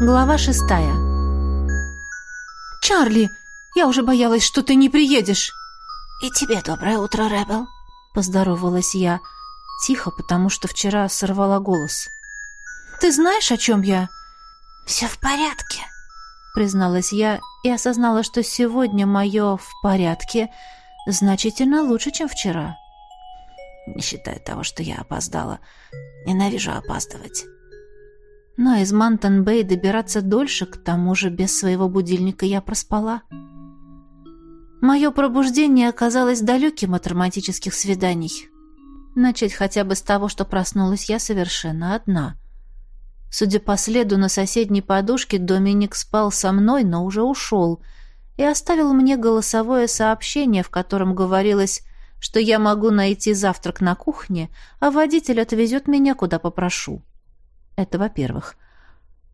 Глава шестая. «Чарли, я уже боялась, что ты не приедешь!» «И тебе доброе утро, Рэббл!» — поздоровалась я. Тихо, потому что вчера сорвала голос. «Ты знаешь, о чем я?» «Все в порядке», — призналась я и осознала, что сегодня мое «в порядке» значительно лучше, чем вчера. Не считая того, что я опоздала. Ненавижу опаздывать. Но из Мантон-Бэй добираться дольше, к тому же без своего будильника я проспала. Мое пробуждение оказалось далеким от романтических свиданий. Начать хотя бы с того, что проснулась я совершенно одна. Судя по следу на соседней подушке, Доминик спал со мной, но уже ушел, и оставил мне голосовое сообщение, в котором говорилось, что я могу найти завтрак на кухне, а водитель отвезет меня, куда попрошу. Это во-первых.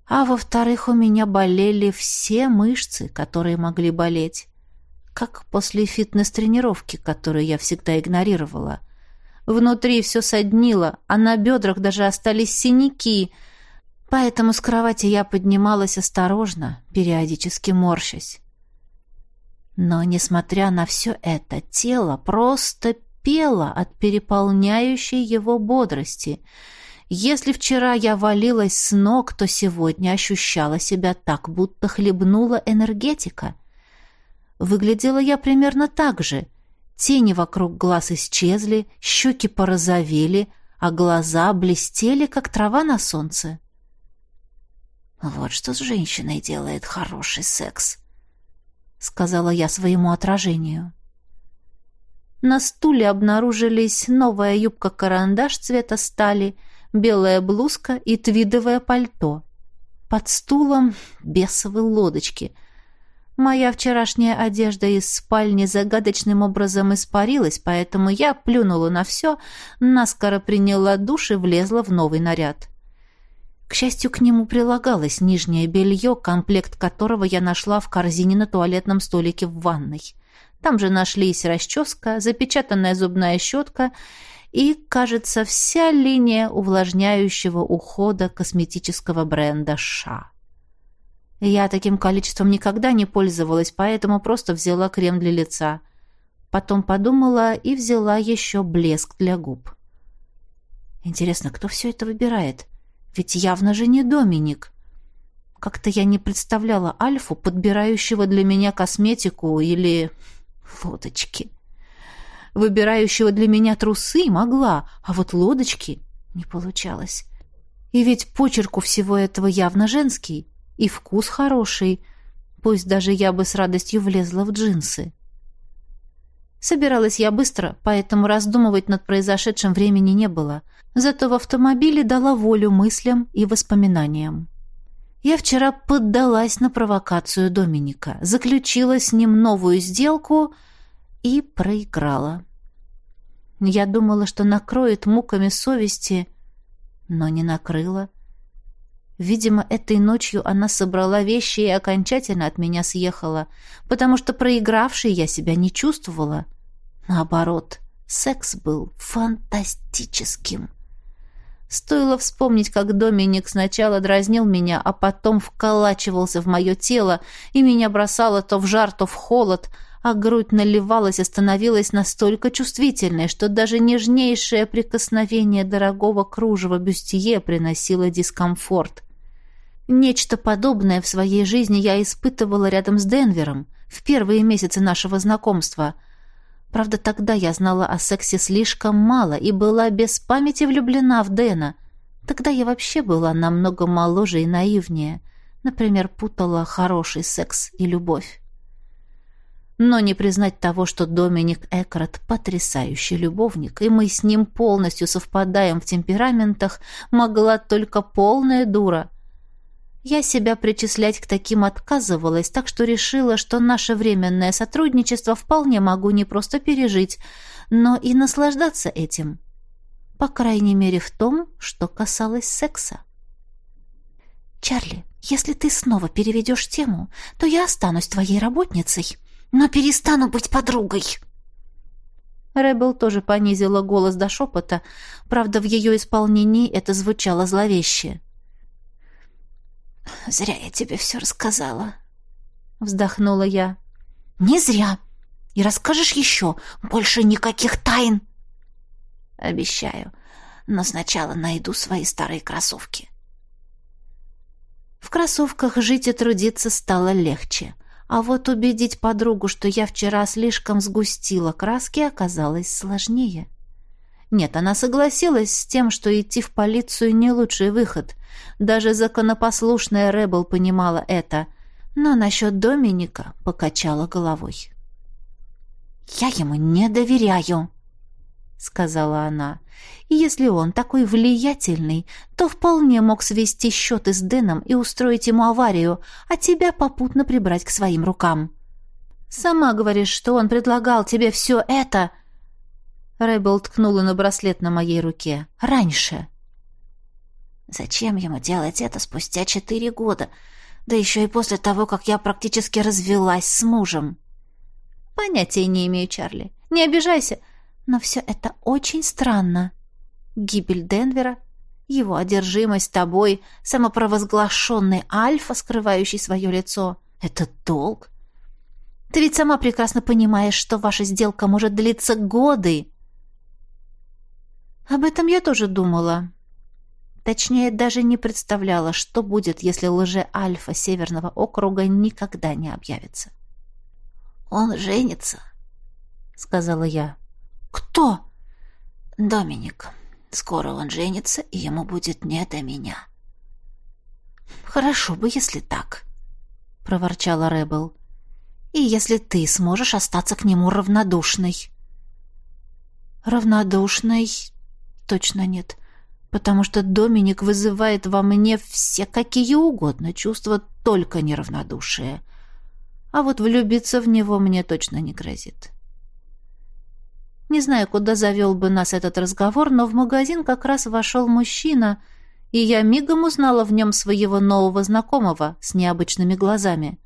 А во-вторых, у меня болели все мышцы, которые могли болеть. Как после фитнес-тренировки, которую я всегда игнорировала. Внутри все соднило, а на бедрах даже остались синяки. Поэтому с кровати я поднималась осторожно, периодически морщась. Но, несмотря на все это, тело просто пело от переполняющей его бодрости — если вчера я валилась с ног, то сегодня ощущала себя так, будто хлебнула энергетика. Выглядела я примерно так же. Тени вокруг глаз исчезли, щеки порозовели, а глаза блестели, как трава на солнце. «Вот что с женщиной делает хороший секс», — сказала я своему отражению. На стуле обнаружились новая юбка-карандаш цвета стали — белая блузка и твидовое пальто. Под стулом бесовые лодочки. Моя вчерашняя одежда из спальни загадочным образом испарилась, поэтому я плюнула на все, наскоро приняла душ и влезла в новый наряд. К счастью, к нему прилагалось нижнее белье, комплект которого я нашла в корзине на туалетном столике в ванной. Там же нашлись расческа, запечатанная зубная щетка и, кажется, вся линия увлажняющего ухода косметического бренда «Ша». Я таким количеством никогда не пользовалась, поэтому просто взяла крем для лица. Потом подумала и взяла еще блеск для губ. Интересно, кто все это выбирает? Ведь явно же не Доминик. Как-то я не представляла Альфу, подбирающего для меня косметику или фоточки выбирающего для меня трусы, могла, а вот лодочки не получалось. И ведь почерк у всего этого явно женский, и вкус хороший, пусть даже я бы с радостью влезла в джинсы. Собиралась я быстро, поэтому раздумывать над произошедшим времени не было. Зато в автомобиле дала волю мыслям и воспоминаниям. Я вчера поддалась на провокацию Доминика, заключила с ним новую сделку — и проиграла. Я думала, что накроет муками совести, но не накрыла. Видимо, этой ночью она собрала вещи и окончательно от меня съехала, потому что проигравшей я себя не чувствовала. Наоборот, секс был фантастическим. Стоило вспомнить, как Доминик сначала дразнил меня, а потом вколачивался в мое тело, и меня бросало то в жар, то в холод — а грудь наливалась и становилась настолько чувствительной, что даже нежнейшее прикосновение дорогого кружева бюстье приносило дискомфорт. Нечто подобное в своей жизни я испытывала рядом с Денвером в первые месяцы нашего знакомства. Правда, тогда я знала о сексе слишком мало и была без памяти влюблена в Дэна. Тогда я вообще была намного моложе и наивнее. Например, путала хороший секс и любовь но не признать того, что Доминик Экрат потрясающий любовник, и мы с ним полностью совпадаем в темпераментах, могла только полная дура. Я себя причислять к таким отказывалась, так что решила, что наше временное сотрудничество вполне могу не просто пережить, но и наслаждаться этим. По крайней мере в том, что касалось секса. «Чарли, если ты снова переведешь тему, то я останусь твоей работницей», но перестану быть подругой». Рэббл тоже понизила голос до шепота, правда, в ее исполнении это звучало зловеще. «Зря я тебе все рассказала», — вздохнула я. «Не зря. И расскажешь еще. Больше никаких тайн». «Обещаю. Но сначала найду свои старые кроссовки». В кроссовках жить и трудиться стало легче. А вот убедить подругу, что я вчера слишком сгустила краски, оказалось сложнее. Нет, она согласилась с тем, что идти в полицию не лучший выход. Даже законопослушная Ребел понимала это. Но насчет Доминика покачала головой. «Я ему не доверяю», — сказала она. «И если он такой влиятельный, то вполне мог свести счеты с Дэном и устроить ему аварию, а тебя попутно прибрать к своим рукам». «Сама говоришь, что он предлагал тебе все это...» Рэйбл ткнула на браслет на моей руке. «Раньше». «Зачем ему делать это спустя четыре года? Да еще и после того, как я практически развелась с мужем». «Понятия не имею, Чарли. Не обижайся. Но все это очень странно. Гибель Денвера, его одержимость тобой, самопровозглашенный Альфа, скрывающий свое лицо. Это долг. Ты ведь сама прекрасно понимаешь, что ваша сделка может длиться годы». Об этом я тоже думала. Точнее, даже не представляла, что будет, если лже-альфа Северного округа никогда не объявится. «Он женится», — сказала я. «Кто?» «Доминик. Скоро он женится, и ему будет не до меня». «Хорошо бы, если так», — проворчала Ребел. «И если ты сможешь остаться к нему равнодушной». «Равнодушной точно нет, потому что Доминик вызывает во мне все какие угодно чувства, только неравнодушие. А вот влюбиться в него мне точно не грозит. Не знаю, куда завел бы нас этот разговор, но в магазин как раз вошел мужчина, и я мигом узнала в нем своего нового знакомого с необычными глазами.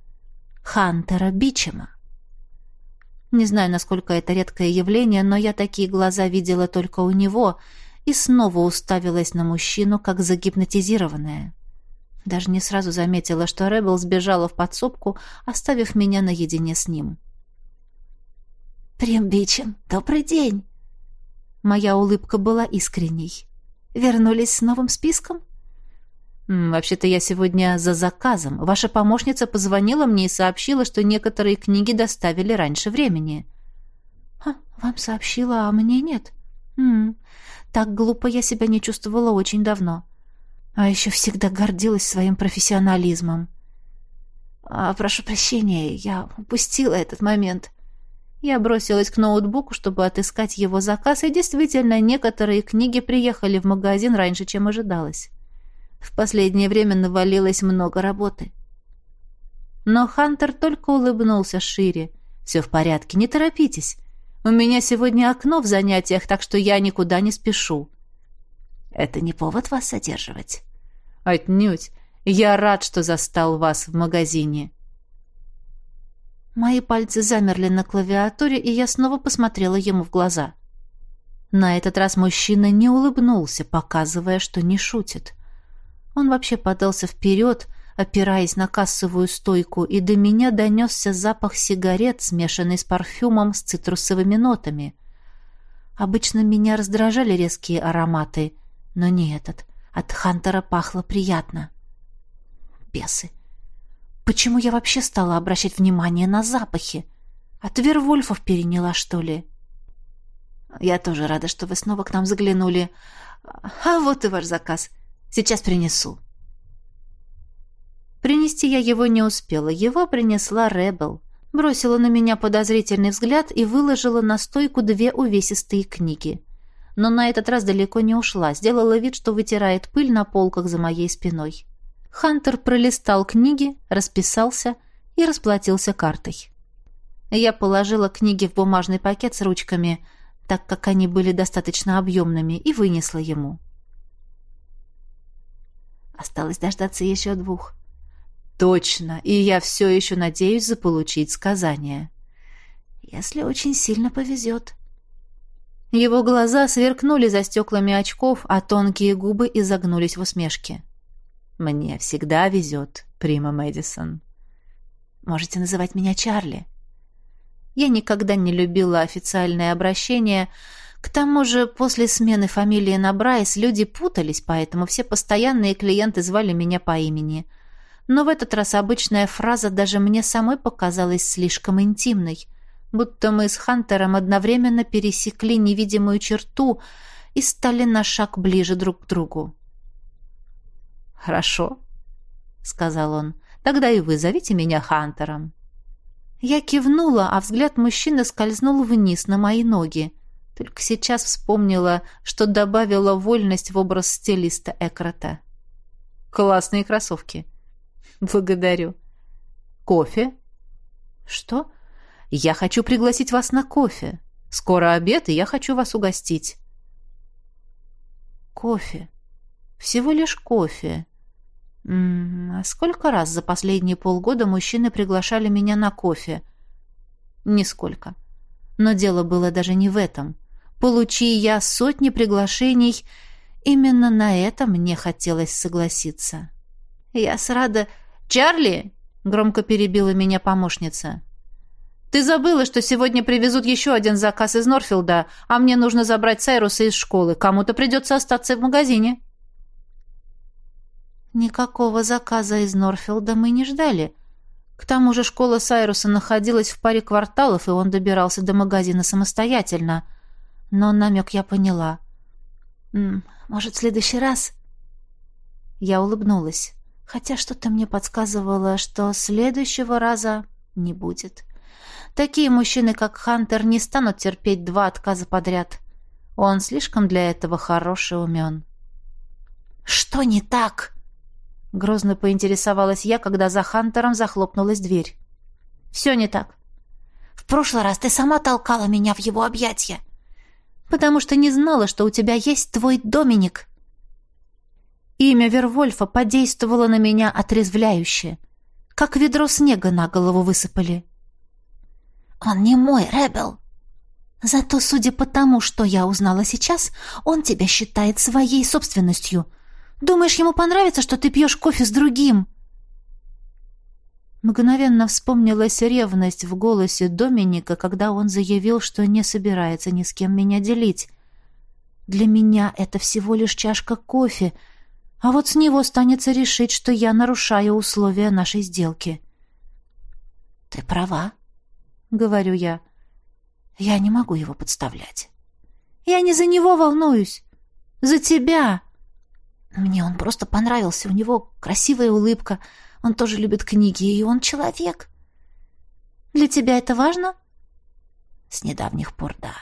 Хантера Бичема. Не знаю, насколько это редкое явление, но я такие глаза видела только у него — и снова уставилась на мужчину, как загипнотизированная. Даже не сразу заметила, что Рэббл сбежала в подсобку, оставив меня наедине с ним. «Примбичем, добрый день!» Моя улыбка была искренней. «Вернулись с новым списком?» «Вообще-то я сегодня за заказом. Ваша помощница позвонила мне и сообщила, что некоторые книги доставили раньше времени». «А, вам сообщила, а мне нет?» «М -м, так глупо я себя не чувствовала очень давно. А еще всегда гордилась своим профессионализмом. А, прошу прощения, я упустила этот момент. Я бросилась к ноутбуку, чтобы отыскать его заказ, и действительно, некоторые книги приехали в магазин раньше, чем ожидалось. В последнее время навалилось много работы. Но Хантер только улыбнулся шире. «Все в порядке, не торопитесь. У меня сегодня окно в занятиях, так что я никуда не спешу. Это не повод вас задерживать. Отнюдь. Я рад, что застал вас в магазине. Мои пальцы замерли на клавиатуре, и я снова посмотрела ему в глаза. На этот раз мужчина не улыбнулся, показывая, что не шутит. Он вообще подался вперед, опираясь на кассовую стойку, и до меня донесся запах сигарет, смешанный с парфюмом с цитрусовыми нотами. Обычно меня раздражали резкие ароматы, но не этот. От Хантера пахло приятно. Бесы. Почему я вообще стала обращать внимание на запахи? От Вервольфов переняла, что ли? Я тоже рада, что вы снова к нам заглянули. А вот и ваш заказ. Сейчас принесу. Принести я его не успела. Его принесла Ребел. Бросила на меня подозрительный взгляд и выложила на стойку две увесистые книги. Но на этот раз далеко не ушла. Сделала вид, что вытирает пыль на полках за моей спиной. Хантер пролистал книги, расписался и расплатился картой. Я положила книги в бумажный пакет с ручками, так как они были достаточно объемными, и вынесла ему. Осталось дождаться еще двух. Точно, и я все еще надеюсь заполучить сказание. Если очень сильно повезет. Его глаза сверкнули за стеклами очков, а тонкие губы изогнулись в усмешке. Мне всегда везет, Прима Мэдисон. Можете называть меня Чарли. Я никогда не любила официальное обращение. К тому же, после смены фамилии на Брайс люди путались, поэтому все постоянные клиенты звали меня по имени. Но в этот раз обычная фраза даже мне самой показалась слишком интимной. Будто мы с Хантером одновременно пересекли невидимую черту и стали на шаг ближе друг к другу. «Хорошо», — сказал он. «Тогда и вы зовите меня Хантером». Я кивнула, а взгляд мужчины скользнул вниз на мои ноги. Только сейчас вспомнила, что добавила вольность в образ стилиста Экрата. «Классные кроссовки». «Благодарю». «Кофе?» «Что?» «Я хочу пригласить вас на кофе. Скоро обед, и я хочу вас угостить». «Кофе. Всего лишь кофе. М а сколько раз за последние полгода мужчины приглашали меня на кофе? Нисколько. Но дело было даже не в этом. Получи я сотни приглашений, именно на это мне хотелось согласиться. Я с рада... «Чарли!» — громко перебила меня помощница. «Ты забыла, что сегодня привезут еще один заказ из Норфилда, а мне нужно забрать Сайруса из школы. Кому-то придется остаться в магазине». Никакого заказа из Норфилда мы не ждали. К тому же школа Сайруса находилась в паре кварталов, и он добирался до магазина самостоятельно. Но намек я поняла. «Может, в следующий раз?» Я улыбнулась, хотя что-то мне подсказывало, что следующего раза не будет. Такие мужчины, как Хантер, не станут терпеть два отказа подряд. Он слишком для этого хороший умен. «Что не так?» Грозно поинтересовалась я, когда за Хантером захлопнулась дверь. «Все не так. В прошлый раз ты сама толкала меня в его объятья, потому что не знала, что у тебя есть твой Доминик». Имя Вервольфа подействовало на меня отрезвляюще. Как ведро снега на голову высыпали. «Он не мой, Ребел. Зато, судя по тому, что я узнала сейчас, он тебя считает своей собственностью. Думаешь, ему понравится, что ты пьешь кофе с другим?» Мгновенно вспомнилась ревность в голосе Доминика, когда он заявил, что не собирается ни с кем меня делить. «Для меня это всего лишь чашка кофе, а вот с него станется решить, что я нарушаю условия нашей сделки». «Ты права», — говорю я. «Я не могу его подставлять». «Я не за него волнуюсь. За тебя!» Мне он просто понравился. У него красивая улыбка. Он тоже любит книги, и он человек. Для тебя это важно? С недавних пор, да.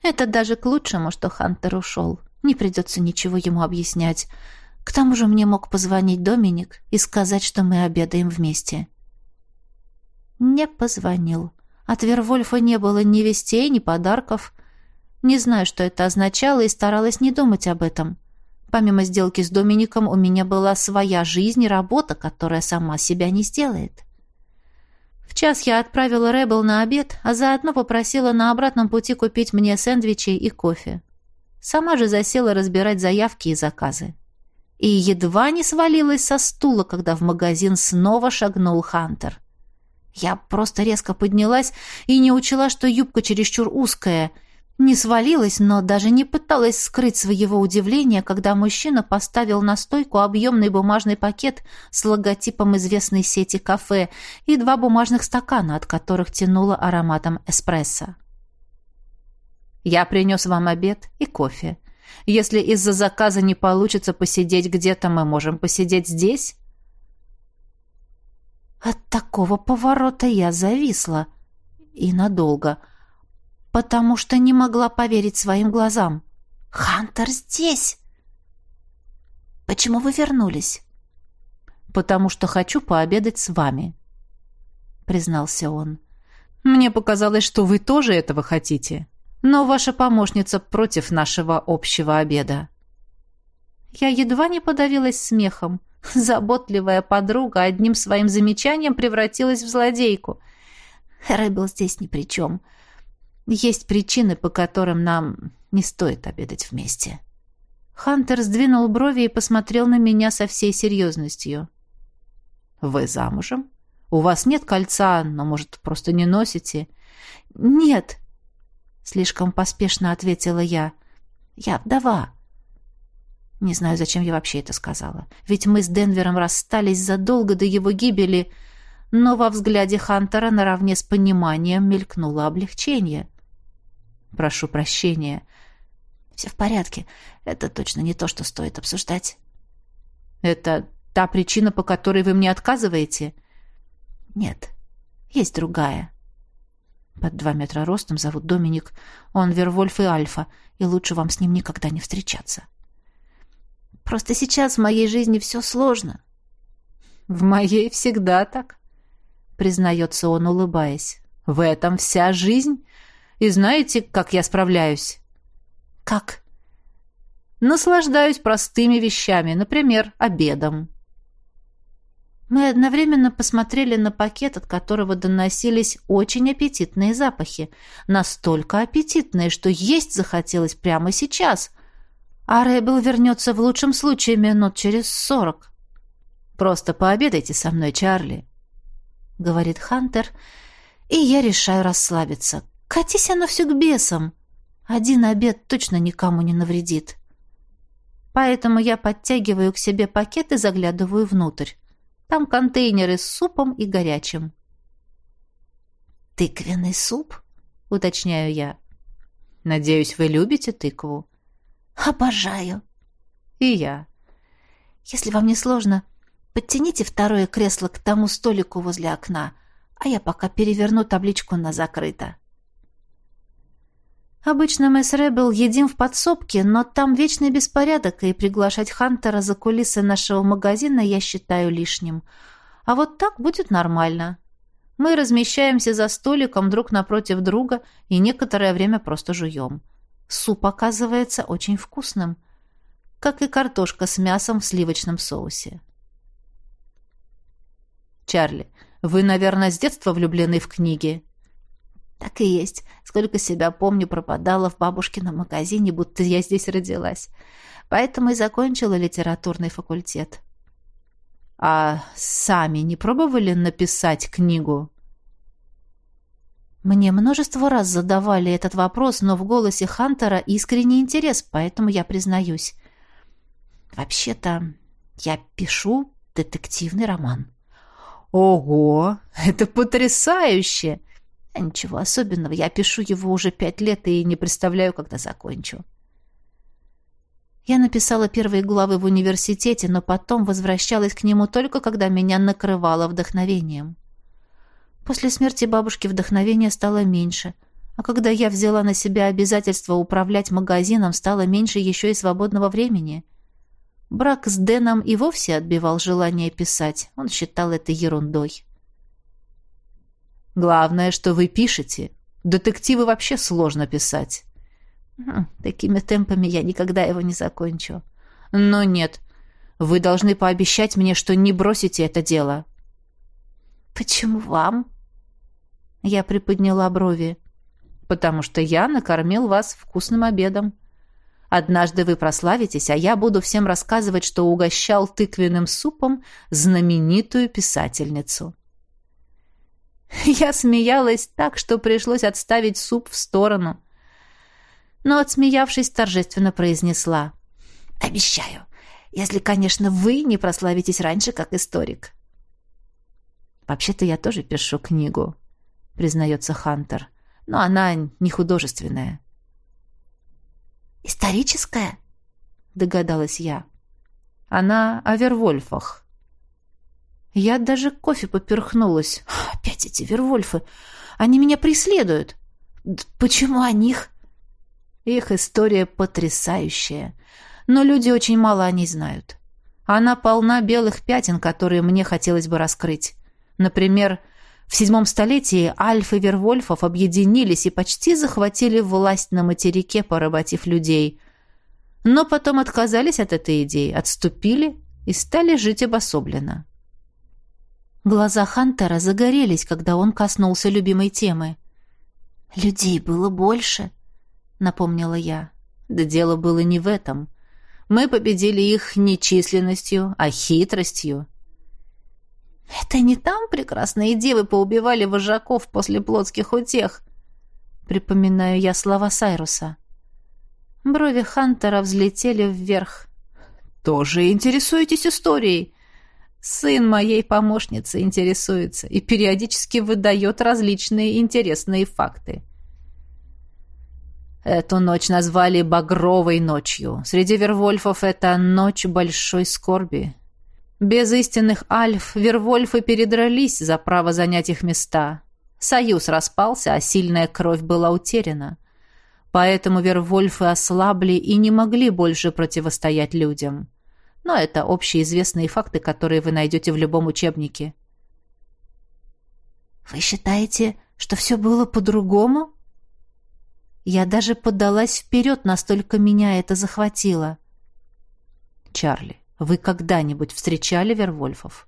Это даже к лучшему, что Хантер ушел. Не придется ничего ему объяснять. К тому же мне мог позвонить Доминик и сказать, что мы обедаем вместе. Не позвонил. От Вервольфа не было ни вестей, ни подарков. Не знаю, что это означало, и старалась не думать об этом. Помимо сделки с Домиником, у меня была своя жизнь и работа, которая сама себя не сделает. В час я отправила Рэббл на обед, а заодно попросила на обратном пути купить мне сэндвичи и кофе. Сама же засела разбирать заявки и заказы. И едва не свалилась со стула, когда в магазин снова шагнул Хантер. Я просто резко поднялась и не учла, что юбка чересчур узкая — не свалилась, но даже не пыталась скрыть своего удивления, когда мужчина поставил на стойку объемный бумажный пакет с логотипом известной сети кафе и два бумажных стакана, от которых тянуло ароматом эспрессо. «Я принес вам обед и кофе. Если из-за заказа не получится посидеть где-то, мы можем посидеть здесь?» От такого поворота я зависла. И надолго — потому что не могла поверить своим глазам. «Хантер здесь!» «Почему вы вернулись?» «Потому что хочу пообедать с вами», — признался он. «Мне показалось, что вы тоже этого хотите, но ваша помощница против нашего общего обеда». Я едва не подавилась смехом. Заботливая подруга одним своим замечанием превратилась в злодейку. Рэббл здесь ни при чем. Есть причины, по которым нам не стоит обедать вместе. Хантер сдвинул брови и посмотрел на меня со всей серьезностью. «Вы замужем? У вас нет кольца, но, может, просто не носите?» «Нет», — слишком поспешно ответила я. «Я вдова». Не знаю, зачем я вообще это сказала. Ведь мы с Денвером расстались задолго до его гибели, но во взгляде Хантера наравне с пониманием мелькнуло облегчение. «Прошу прощения». «Все в порядке. Это точно не то, что стоит обсуждать». «Это та причина, по которой вы мне отказываете?» «Нет, есть другая». Под два метра ростом зовут Доминик. Он Вервольф и Альфа, и лучше вам с ним никогда не встречаться. Просто сейчас в моей жизни все сложно. В моей всегда так, признается он, улыбаясь. В этом вся жизнь. И знаете, как я справляюсь? Как? Наслаждаюсь простыми вещами, например, обедом. Мы одновременно посмотрели на пакет, от которого доносились очень аппетитные запахи. Настолько аппетитные, что есть захотелось прямо сейчас. А Рэббл вернется в лучшем случае минут через сорок. «Просто пообедайте со мной, Чарли», — говорит Хантер, и я решаю расслабиться. «Катись оно все к бесам. Один обед точно никому не навредит». Поэтому я подтягиваю к себе пакет и заглядываю внутрь. Там контейнеры с супом и горячим. «Тыквенный суп?» — уточняю я. «Надеюсь, вы любите тыкву?» «Обожаю!» «И я». «Если вам не сложно, подтяните второе кресло к тому столику возле окна, а я пока переверну табличку на «закрыто». Обычно мы с Рэббл едим в подсобке, но там вечный беспорядок, и приглашать Хантера за кулисы нашего магазина я считаю лишним. А вот так будет нормально. Мы размещаемся за столиком друг напротив друга и некоторое время просто жуем. Суп оказывается очень вкусным, как и картошка с мясом в сливочном соусе. Чарли, вы, наверное, с детства влюблены в книги? Так и есть. Сколько себя помню, пропадала в бабушкином магазине, будто я здесь родилась. Поэтому и закончила литературный факультет. А сами не пробовали написать книгу? Мне множество раз задавали этот вопрос, но в голосе Хантера искренний интерес, поэтому я признаюсь. Вообще-то я пишу детективный роман. Ого, это потрясающе! А ничего особенного, я пишу его уже пять лет и не представляю, когда закончу. Я написала первые главы в университете, но потом возвращалась к нему только когда меня накрывало вдохновением. После смерти бабушки вдохновение стало меньше, а когда я взяла на себя обязательство управлять магазином, стало меньше еще и свободного времени. Брак с Дэном и вовсе отбивал желание писать, он считал это ерундой. Главное, что вы пишете. Детективы вообще сложно писать. Такими темпами я никогда его не закончу. Но нет. Вы должны пообещать мне, что не бросите это дело. Почему вам? Я приподняла брови. Потому что я накормил вас вкусным обедом. Однажды вы прославитесь, а я буду всем рассказывать, что угощал тыквенным супом знаменитую писательницу. Я смеялась так, что пришлось отставить суп в сторону. Но, отсмеявшись, торжественно произнесла. «Обещаю, если, конечно, вы не прославитесь раньше, как историк». «Вообще-то я тоже пишу книгу», — признается Хантер. «Но она не художественная». «Историческая?» — догадалась я. «Она о Вервольфах». Я даже кофе поперхнулась. Опять эти Вервольфы. Они меня преследуют. Почему о них? Их история потрясающая. Но люди очень мало о ней знают. Она полна белых пятен, которые мне хотелось бы раскрыть. Например, в седьмом столетии Альф и Вервольфов объединились и почти захватили власть на материке, поработив людей. Но потом отказались от этой идеи, отступили и стали жить обособленно. Глаза Хантера загорелись, когда он коснулся любимой темы. «Людей было больше», — напомнила я. «Да дело было не в этом. Мы победили их не численностью, а хитростью. Это не там прекрасные девы поубивали вожаков после плотских утех? Припоминаю я слова Сайруса. Брови Хантера взлетели вверх. Тоже интересуетесь историей? Сын моей помощницы интересуется и периодически выдает различные интересные факты. Эту ночь назвали «Багровой ночью». Среди вервольфов это «Ночь большой скорби». Без истинных альф вервольфы передрались за право занять их места. Союз распался, а сильная кровь была утеряна. Поэтому вервольфы ослабли и не могли больше противостоять людям. Но это общеизвестные факты, которые вы найдете в любом учебнике. «Вы считаете, что все было по-другому?» Я даже подалась вперед, настолько меня это захватило. «Чарли, вы когда-нибудь встречали вервольфов?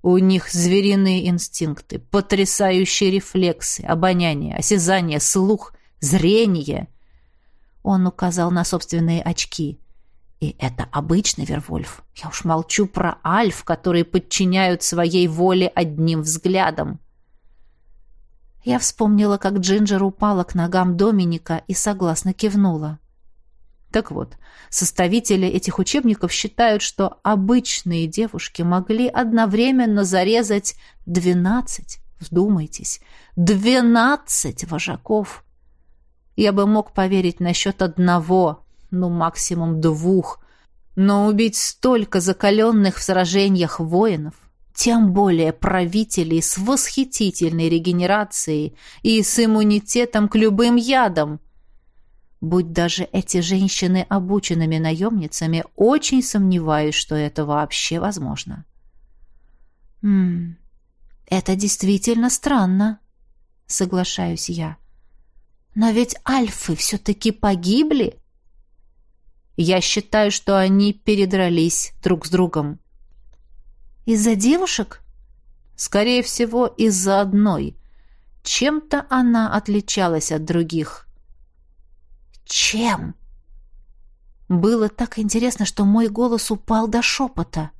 У них звериные инстинкты, потрясающие рефлексы, обоняние, осязание, слух, зрение». Он указал на собственные очки. И это обычный Вервольф. Я уж молчу про альф, которые подчиняют своей воле одним взглядом. Я вспомнила, как Джинджер упала к ногам Доминика и согласно кивнула. Так вот, составители этих учебников считают, что обычные девушки могли одновременно зарезать двенадцать, вдумайтесь, двенадцать вожаков. Я бы мог поверить насчет одного, ну максимум двух, но убить столько закаленных в сражениях воинов, тем более правителей с восхитительной регенерацией и с иммунитетом к любым ядам. Будь даже эти женщины обученными наемницами, очень сомневаюсь, что это вообще возможно. «Ммм, это действительно странно», — соглашаюсь я. «Но ведь альфы все-таки погибли?» Я считаю, что они передрались друг с другом. Из-за девушек? Скорее всего, из-за одной. Чем-то она отличалась от других. Чем? Было так интересно, что мой голос упал до шепота.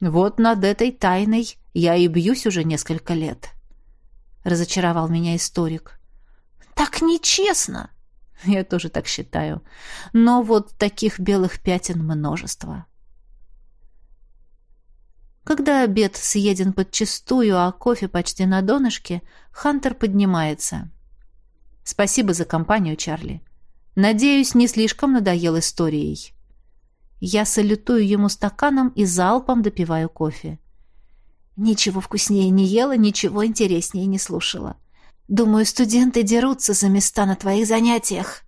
Вот над этой тайной я и бьюсь уже несколько лет. Разочаровал меня историк. Так нечестно. Я тоже так считаю. Но вот таких белых пятен множество. Когда обед съеден подчистую, а кофе почти на донышке, Хантер поднимается. Спасибо за компанию, Чарли. Надеюсь, не слишком надоел историей. Я салютую ему стаканом и залпом допиваю кофе. Ничего вкуснее не ела, ничего интереснее не слушала. Думаю, студенты дерутся за места на твоих занятиях.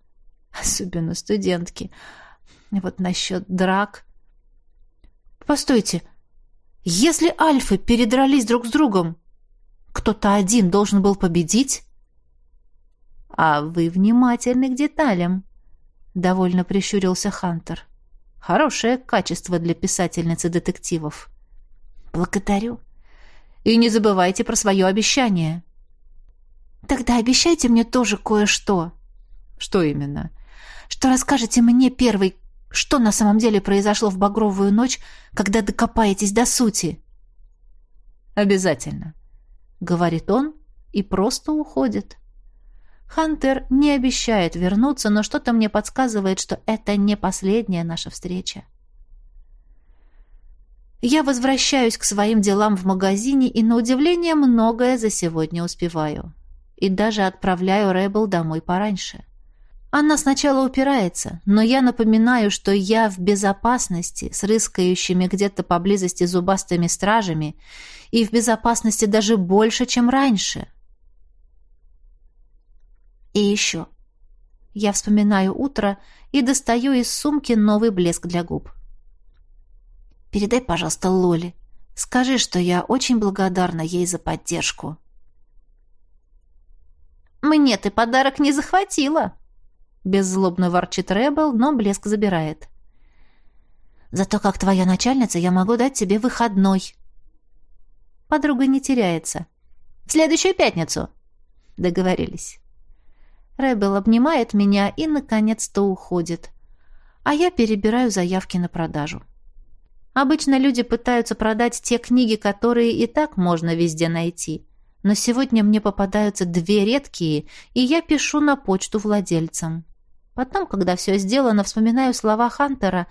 Особенно студентки. Вот насчет драк. Постойте. Если альфы передрались друг с другом, кто-то один должен был победить? А вы внимательны к деталям. Довольно прищурился Хантер. Хорошее качество для писательницы детективов. Благодарю. И не забывайте про свое обещание. Тогда обещайте мне тоже кое-что. Что именно? Что расскажете мне первый, что на самом деле произошло в багровую ночь, когда докопаетесь до сути. Обязательно, говорит он и просто уходит. Хантер не обещает вернуться, но что-то мне подсказывает, что это не последняя наша встреча. Я возвращаюсь к своим делам в магазине и, на удивление, многое за сегодня успеваю и даже отправляю Рэббл домой пораньше. Она сначала упирается, но я напоминаю, что я в безопасности с рыскающими где-то поблизости зубастыми стражами и в безопасности даже больше, чем раньше. И еще. Я вспоминаю утро и достаю из сумки новый блеск для губ. «Передай, пожалуйста, Лоли. Скажи, что я очень благодарна ей за поддержку». «Мне ты подарок не захватила!» Беззлобно ворчит Рэббл, но блеск забирает. «Зато как твоя начальница я могу дать тебе выходной». Подруга не теряется. «В следующую пятницу!» Договорились. Рэббл обнимает меня и, наконец-то, уходит. а я перебираю заявки на продажу. Обычно люди пытаются продать те книги, которые и так можно везде найти. Но сегодня мне попадаются две редкие, и я пишу на почту владельцам. Потом, когда все сделано, вспоминаю слова Хантера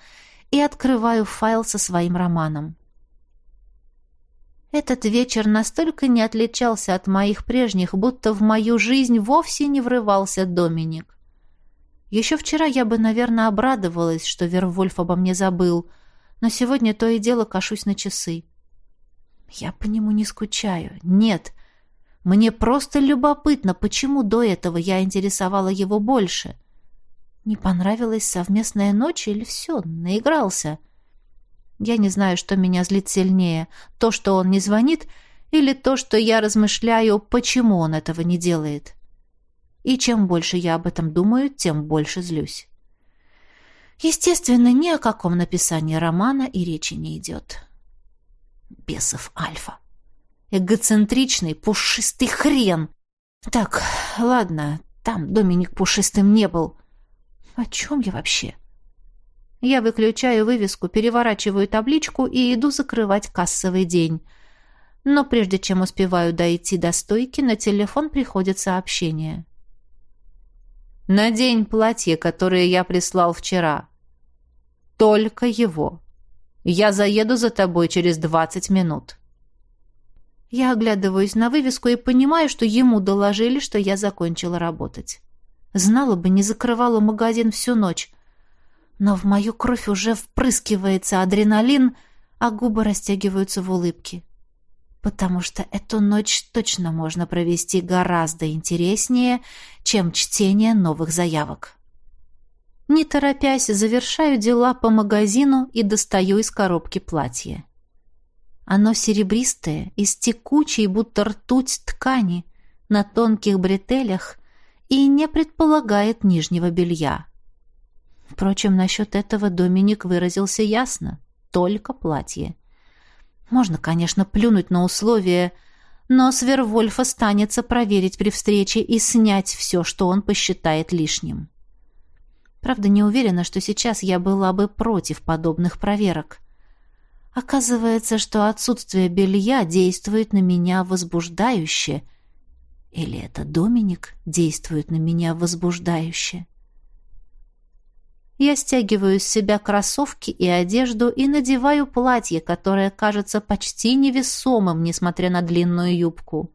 и открываю файл со своим романом. Этот вечер настолько не отличался от моих прежних, будто в мою жизнь вовсе не врывался Доминик. Еще вчера я бы, наверное, обрадовалась, что Вервольф обо мне забыл, но сегодня то и дело кашусь на часы. Я по нему не скучаю. Нет. Мне просто любопытно, почему до этого я интересовала его больше. Не понравилась совместная ночь или все, наигрался?» Я не знаю, что меня злит сильнее. То, что он не звонит, или то, что я размышляю, почему он этого не делает. И чем больше я об этом думаю, тем больше злюсь. Естественно, ни о каком написании романа и речи не идет. Бесов Альфа. Эгоцентричный, пушистый хрен. Так, ладно, там Доминик пушистым не был. О чем я вообще? Я выключаю вывеску, переворачиваю табличку и иду закрывать кассовый день. Но прежде чем успеваю дойти до стойки, на телефон приходит сообщение. «Надень платье, которое я прислал вчера. Только его. Я заеду за тобой через двадцать минут». Я оглядываюсь на вывеску и понимаю, что ему доложили, что я закончила работать. Знала бы, не закрывала магазин всю ночь но в мою кровь уже впрыскивается адреналин, а губы растягиваются в улыбке. Потому что эту ночь точно можно провести гораздо интереснее, чем чтение новых заявок. Не торопясь, завершаю дела по магазину и достаю из коробки платье. Оно серебристое, из текучей, будто ртуть ткани, на тонких бретелях и не предполагает нижнего белья. Впрочем, насчет этого Доминик выразился ясно. Только платье. Можно, конечно, плюнуть на условия, но Свервольф останется проверить при встрече и снять все, что он посчитает лишним. Правда, не уверена, что сейчас я была бы против подобных проверок. Оказывается, что отсутствие белья действует на меня возбуждающе. Или это Доминик действует на меня возбуждающе? Я стягиваю с себя кроссовки и одежду и надеваю платье, которое кажется почти невесомым, несмотря на длинную юбку.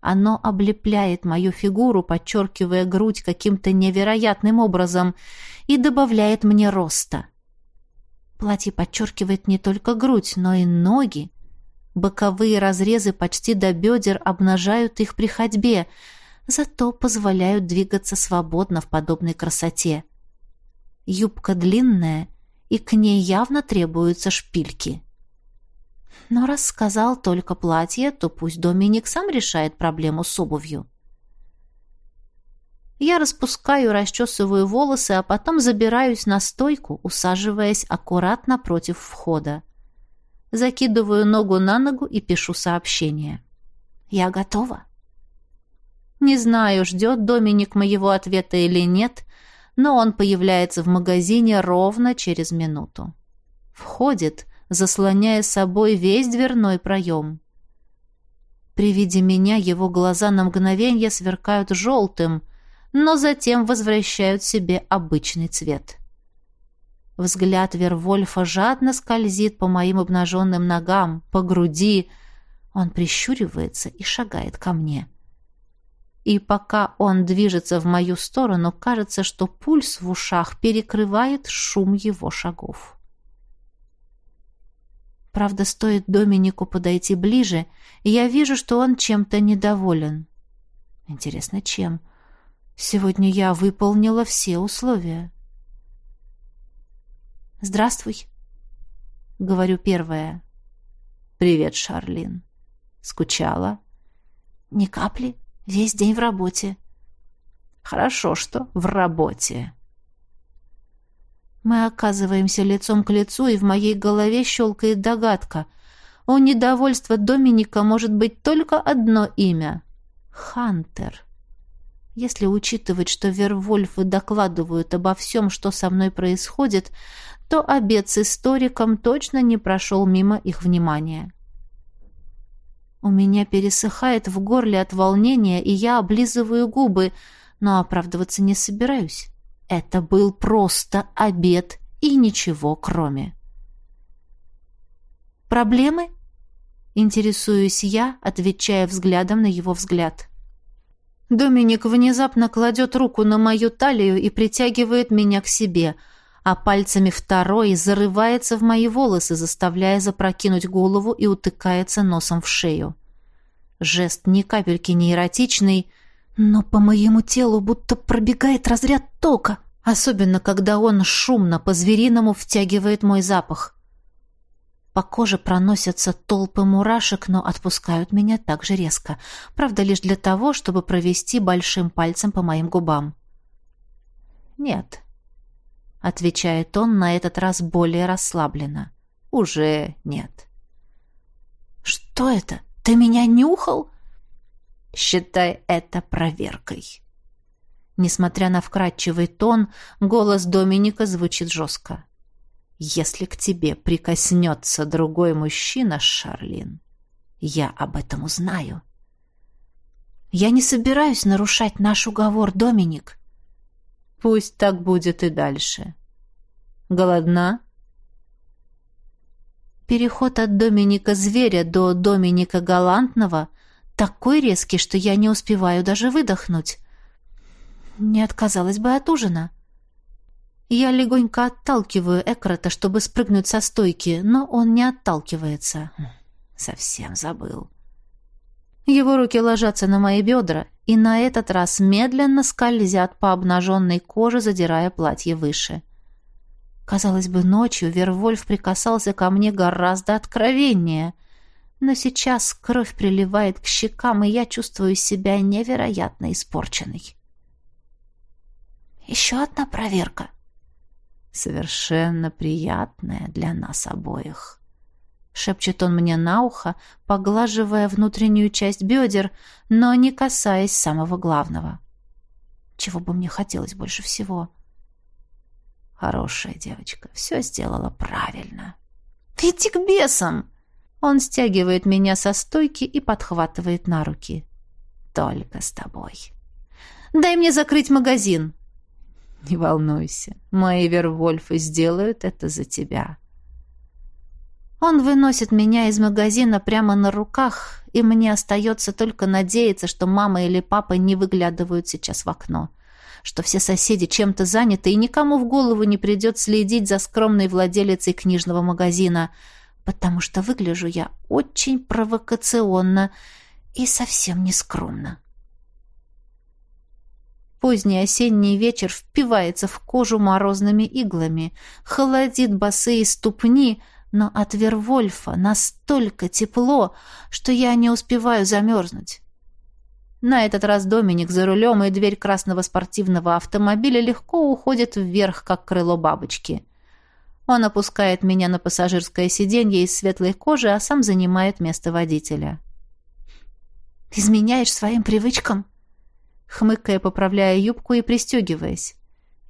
Оно облепляет мою фигуру, подчеркивая грудь каким-то невероятным образом и добавляет мне роста. Платье подчеркивает не только грудь, но и ноги. Боковые разрезы почти до бедер обнажают их при ходьбе, зато позволяют двигаться свободно в подобной красоте. Юбка длинная, и к ней явно требуются шпильки. Но раз сказал только платье, то пусть Доминик сам решает проблему с обувью. Я распускаю, расчесываю волосы, а потом забираюсь на стойку, усаживаясь аккуратно против входа. Закидываю ногу на ногу и пишу сообщение. «Я готова». Не знаю, ждет Доминик моего ответа или нет, но он появляется в магазине ровно через минуту. Входит, заслоняя собой весь дверной проем. При виде меня его глаза на мгновение сверкают желтым, но затем возвращают себе обычный цвет. Взгляд Вервольфа жадно скользит по моим обнаженным ногам, по груди. Он прищуривается и шагает ко мне. — и пока он движется в мою сторону, кажется, что пульс в ушах перекрывает шум его шагов. Правда, стоит Доминику подойти ближе, я вижу, что он чем-то недоволен. Интересно, чем? Сегодня я выполнила все условия. «Здравствуй», — говорю первое. «Привет, Шарлин. Скучала?» «Ни капли», Весь день в работе. Хорошо, что в работе. Мы оказываемся лицом к лицу, и в моей голове щелкает догадка. У недовольства Доминика может быть только одно имя — Хантер. Если учитывать, что Вервольфы докладывают обо всем, что со мной происходит, то обед с историком точно не прошел мимо их внимания. У меня пересыхает в горле от волнения, и я облизываю губы, но оправдываться не собираюсь. Это был просто обед и ничего кроме. «Проблемы?» — интересуюсь я, отвечая взглядом на его взгляд. Доминик внезапно кладет руку на мою талию и притягивает меня к себе, а пальцами второй зарывается в мои волосы, заставляя запрокинуть голову и утыкается носом в шею. Жест ни капельки не эротичный, но по моему телу будто пробегает разряд тока, особенно когда он шумно по-звериному втягивает мой запах. По коже проносятся толпы мурашек, но отпускают меня так же резко. Правда, лишь для того, чтобы провести большим пальцем по моим губам. «Нет», — отвечает он на этот раз более расслабленно. «Уже нет». «Что это? Ты меня нюхал?» «Считай это проверкой». Несмотря на вкрадчивый тон, голос Доминика звучит жестко. Если к тебе прикоснется другой мужчина, Шарлин, я об этом узнаю. Я не собираюсь нарушать наш уговор, Доминик. Пусть так будет и дальше. Голодна? Переход от Доминика зверя до Доминика галантного такой резкий, что я не успеваю даже выдохнуть. Не отказалась бы от ужина. Я легонько отталкиваю Экрата, чтобы спрыгнуть со стойки, но он не отталкивается. Совсем забыл. Его руки ложатся на мои бедра, и на этот раз медленно скользят по обнаженной коже, задирая платье выше. Казалось бы, ночью Вервольф прикасался ко мне гораздо откровеннее, но сейчас кровь приливает к щекам, и я чувствую себя невероятно испорченной. «Еще одна проверка», совершенно приятное для нас обоих. Шепчет он мне на ухо, поглаживая внутреннюю часть бедер, но не касаясь самого главного. Чего бы мне хотелось больше всего? Хорошая девочка, все сделала правильно. «Иди к бесам!» Он стягивает меня со стойки и подхватывает на руки. «Только с тобой». «Дай мне закрыть магазин!» Не волнуйся, мои вервольфы сделают это за тебя. Он выносит меня из магазина прямо на руках, и мне остается только надеяться, что мама или папа не выглядывают сейчас в окно, что все соседи чем-то заняты, и никому в голову не придет следить за скромной владелицей книжного магазина, потому что выгляжу я очень провокационно и совсем не скромно. Поздний осенний вечер впивается в кожу морозными иглами, холодит босые ступни, но от Вервольфа настолько тепло, что я не успеваю замерзнуть. На этот раз Доминик за рулем, и дверь красного спортивного автомобиля легко уходит вверх, как крыло бабочки. Он опускает меня на пассажирское сиденье из светлой кожи, а сам занимает место водителя. «Изменяешь своим привычкам?» Хмыкая, поправляя юбку и пристегиваясь.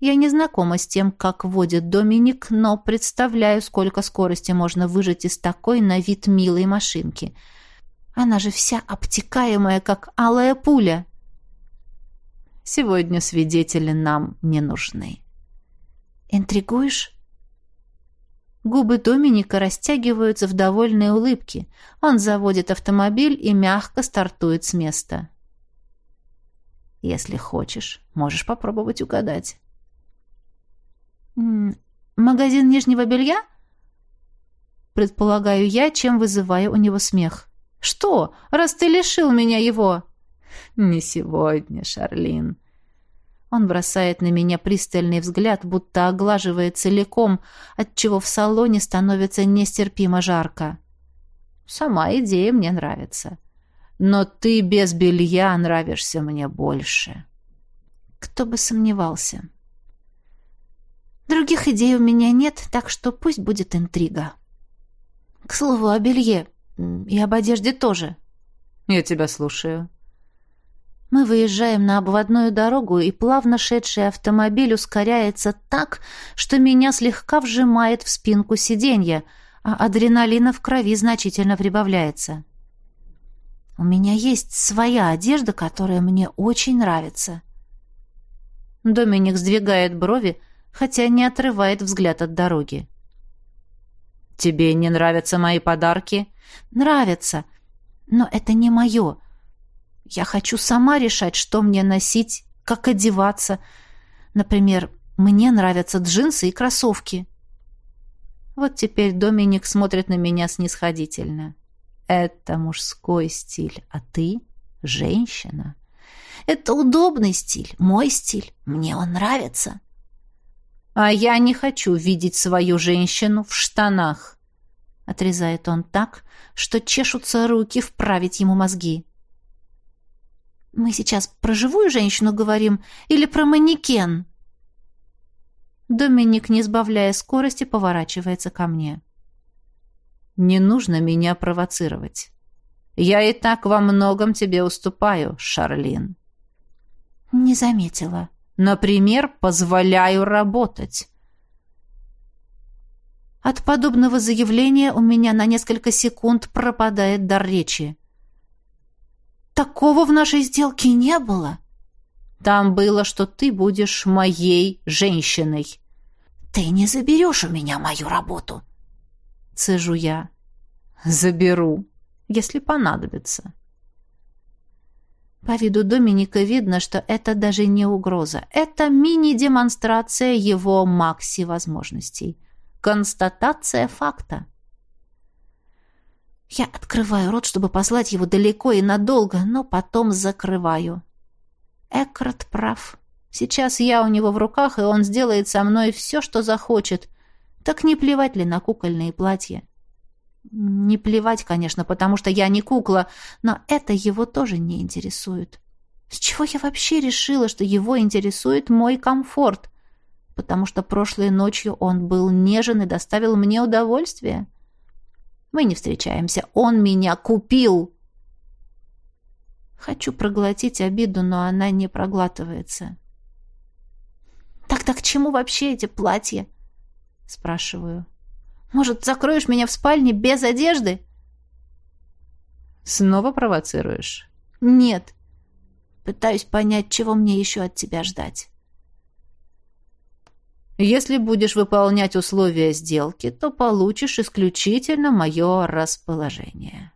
Я не знакома с тем, как водит Доминик, но представляю, сколько скорости можно выжать из такой на вид милой машинки. Она же вся обтекаемая, как алая пуля. Сегодня свидетели нам не нужны. Интригуешь? Губы Доминика растягиваются в довольной улыбке. Он заводит автомобиль и мягко стартует с места. Если хочешь, можешь попробовать угадать. «Магазин нижнего белья?» Предполагаю я, чем вызываю у него смех. «Что, раз ты лишил меня его?» «Не сегодня, Шарлин». Он бросает на меня пристальный взгляд, будто оглаживает целиком, отчего в салоне становится нестерпимо жарко. Сама идея мне нравится но ты без белья нравишься мне больше. Кто бы сомневался. Других идей у меня нет, так что пусть будет интрига. К слову о белье и об одежде тоже. Я тебя слушаю. Мы выезжаем на обводную дорогу, и плавно шедший автомобиль ускоряется так, что меня слегка вжимает в спинку сиденья, а адреналина в крови значительно прибавляется. У меня есть своя одежда, которая мне очень нравится. Доминик сдвигает брови, хотя не отрывает взгляд от дороги. «Тебе не нравятся мои подарки?» «Нравятся, но это не мое. Я хочу сама решать, что мне носить, как одеваться. Например, мне нравятся джинсы и кроссовки». Вот теперь Доминик смотрит на меня снисходительно. «Это мужской стиль, а ты — женщина». Это удобный стиль, мой стиль. Мне он нравится. А я не хочу видеть свою женщину в штанах. Отрезает он так, что чешутся руки вправить ему мозги. Мы сейчас про живую женщину говорим или про манекен? Доминик, не сбавляя скорости, поворачивается ко мне. Не нужно меня провоцировать. Я и так во многом тебе уступаю, Шарлин. Не заметила. Например, позволяю работать. От подобного заявления у меня на несколько секунд пропадает дар речи. Такого в нашей сделке не было. Там было, что ты будешь моей женщиной. Ты не заберешь у меня мою работу. Цежу я. Заберу, если понадобится. По виду Доминика видно, что это даже не угроза. Это мини-демонстрация его макси-возможностей. Констатация факта. Я открываю рот, чтобы послать его далеко и надолго, но потом закрываю. Экрат прав. Сейчас я у него в руках, и он сделает со мной все, что захочет. Так не плевать ли на кукольные платья? Не плевать, конечно, потому что я не кукла, но это его тоже не интересует. С чего я вообще решила, что его интересует мой комфорт? Потому что прошлой ночью он был нежен и доставил мне удовольствие. Мы не встречаемся. Он меня купил. Хочу проглотить обиду, но она не проглатывается. «Так-так к чему вообще эти платья?» Спрашиваю. Может, закроешь меня в спальне без одежды? Снова провоцируешь? Нет. Пытаюсь понять, чего мне еще от тебя ждать. Если будешь выполнять условия сделки, то получишь исключительно мое расположение.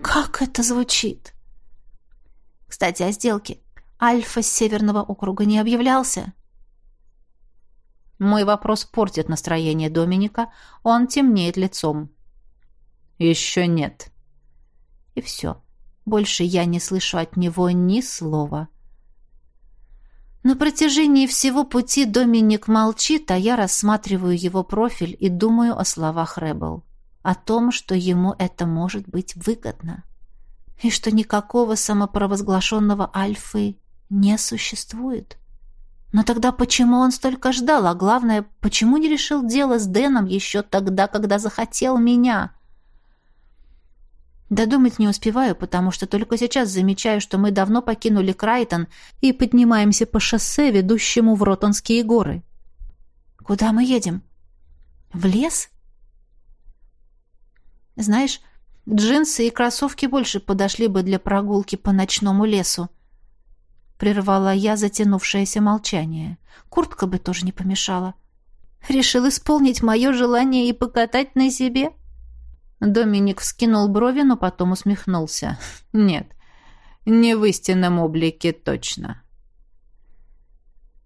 Как это звучит? Кстати, о сделке. Альфа с Северного округа не объявлялся? Мой вопрос портит настроение Доминика, он темнеет лицом. «Еще нет». И все. Больше я не слышу от него ни слова. На протяжении всего пути Доминик молчит, а я рассматриваю его профиль и думаю о словах Рэббл. О том, что ему это может быть выгодно. И что никакого самопровозглашенного Альфы не существует. Но тогда почему он столько ждал, а главное, почему не решил дело с Дэном еще тогда, когда захотел меня? Додумать не успеваю, потому что только сейчас замечаю, что мы давно покинули Крайтон и поднимаемся по шоссе, ведущему в Ротонские горы. Куда мы едем? В лес? Знаешь, джинсы и кроссовки больше подошли бы для прогулки по ночному лесу. Прервала я затянувшееся молчание. Куртка бы тоже не помешала. Решил исполнить мое желание и покатать на себе? Доминик вскинул брови, но потом усмехнулся. Нет, не в истинном облике точно.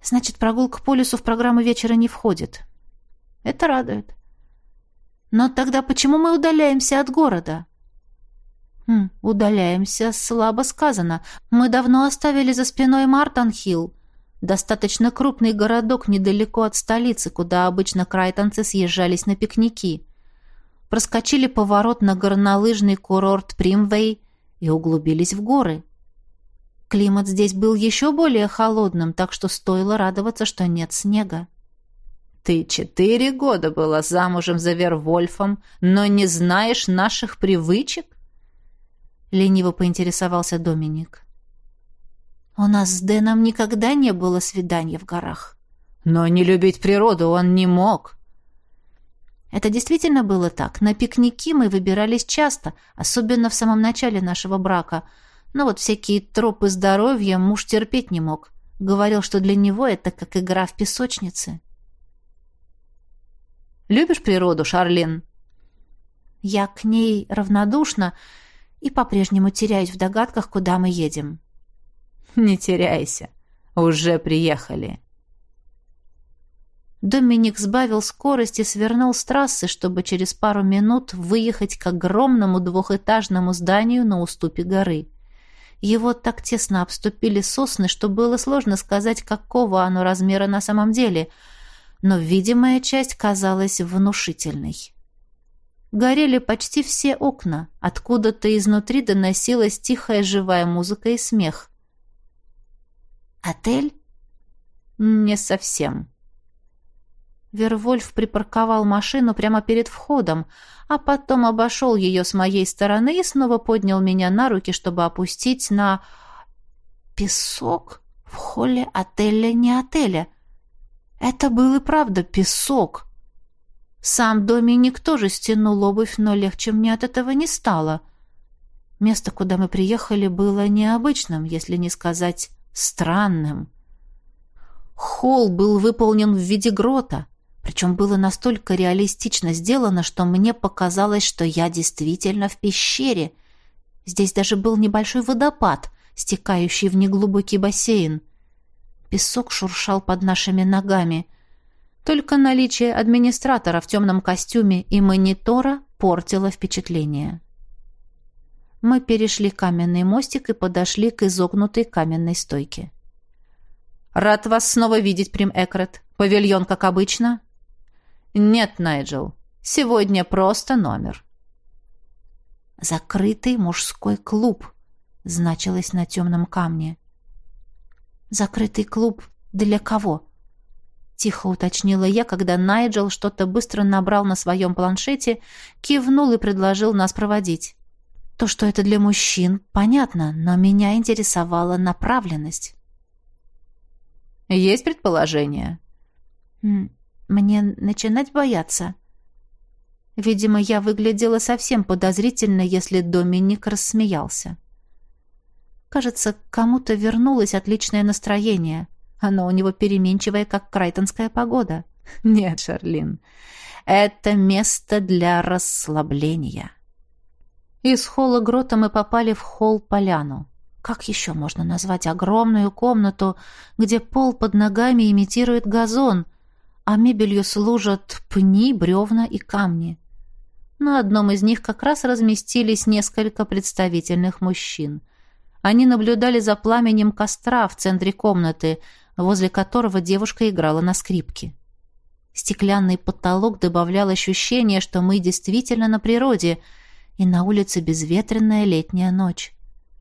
Значит, прогулка по лесу в программу вечера не входит. Это радует. Но тогда почему мы удаляемся от города? Хм, удаляемся, слабо сказано. Мы давно оставили за спиной Мартон-Хилл. Достаточно крупный городок недалеко от столицы, куда обычно крайтонцы съезжались на пикники. Проскочили поворот на горнолыжный курорт Примвей и углубились в горы. Климат здесь был еще более холодным, так что стоило радоваться, что нет снега. «Ты четыре года была замужем за Вервольфом, но не знаешь наших привычек?» — лениво поинтересовался Доминик. У нас с Дэном никогда не было свидания в горах. Но не любить природу он не мог. Это действительно было так. На пикники мы выбирались часто, особенно в самом начале нашего брака. Но вот всякие тропы здоровья муж терпеть не мог. Говорил, что для него это как игра в песочнице. «Любишь природу, Шарлин?» Я к ней равнодушна и по-прежнему теряюсь в догадках, куда мы едем. «Не теряйся. Уже приехали». Доминик сбавил скорость и свернул с трассы, чтобы через пару минут выехать к огромному двухэтажному зданию на уступе горы. Его так тесно обступили сосны, что было сложно сказать, какого оно размера на самом деле, но видимая часть казалась внушительной. Горели почти все окна, откуда-то изнутри доносилась тихая живая музыка и смех. «Отель?» «Не совсем», Вервольф припарковал машину прямо перед входом, а потом обошел ее с моей стороны и снова поднял меня на руки, чтобы опустить на... Песок в холле отеля не отеля. Это был и правда песок. Сам Доминик тоже стянул обувь, но легче мне от этого не стало. Место, куда мы приехали, было необычным, если не сказать странным. Холл был выполнен в виде грота, причем было настолько реалистично сделано, что мне показалось, что я действительно в пещере. Здесь даже был небольшой водопад, стекающий в неглубокий бассейн. Песок шуршал под нашими ногами. Только наличие администратора в темном костюме и монитора портило впечатление. Мы перешли каменный мостик и подошли к изогнутой каменной стойке. «Рад вас снова видеть, Прим Экрет. Павильон, как обычно?» «Нет, Найджел, сегодня просто номер». «Закрытый мужской клуб», — значилось на темном камне. «Закрытый клуб для кого?» Тихо уточнила я, когда Найджел что-то быстро набрал на своем планшете, кивнул и предложил нас проводить. То, что это для мужчин, понятно, но меня интересовала направленность. «Есть предположение?» Мне начинать бояться? Видимо, я выглядела совсем подозрительно, если Доминик рассмеялся. Кажется, кому-то вернулось отличное настроение. Оно у него переменчивое, как крайтонская погода. Нет, Шарлин, это место для расслабления. Из холла грота мы попали в холл-поляну. Как еще можно назвать огромную комнату, где пол под ногами имитирует газон — а мебелью служат пни, бревна и камни. На одном из них как раз разместились несколько представительных мужчин. Они наблюдали за пламенем костра в центре комнаты, возле которого девушка играла на скрипке. Стеклянный потолок добавлял ощущение, что мы действительно на природе, и на улице безветренная летняя ночь.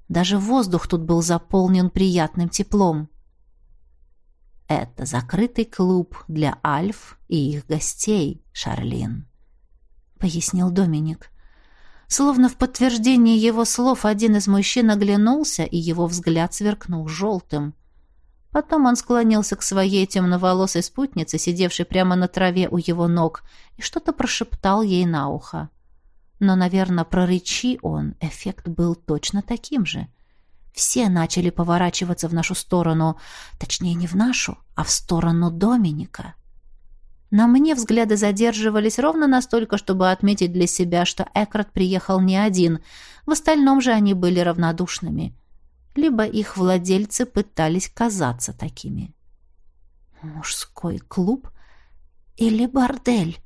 Даже воздух тут был заполнен приятным теплом. Это закрытый клуб для Альф и их гостей, Шарлин, пояснил Доминик. Словно в подтверждение его слов один из мужчин оглянулся, и его взгляд сверкнул желтым. Потом он склонился к своей темноволосой спутнице, сидевшей прямо на траве у его ног, и что-то прошептал ей на ухо. Но, наверное, прорычи он, эффект был точно таким же — все начали поворачиваться в нашу сторону, точнее, не в нашу, а в сторону Доминика. На мне взгляды задерживались ровно настолько, чтобы отметить для себя, что Экрат приехал не один, в остальном же они были равнодушными. Либо их владельцы пытались казаться такими. Мужской клуб или бордель?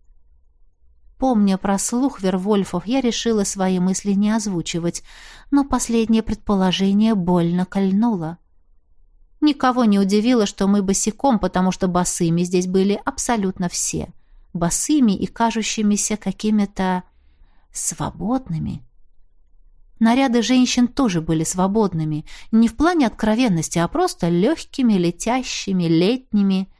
Помня про слух Вервольфов, я решила свои мысли не озвучивать, но последнее предположение больно кольнуло. Никого не удивило, что мы босиком, потому что босыми здесь были абсолютно все. Босыми и кажущимися какими-то свободными. Наряды женщин тоже были свободными, не в плане откровенности, а просто легкими, летящими, летними –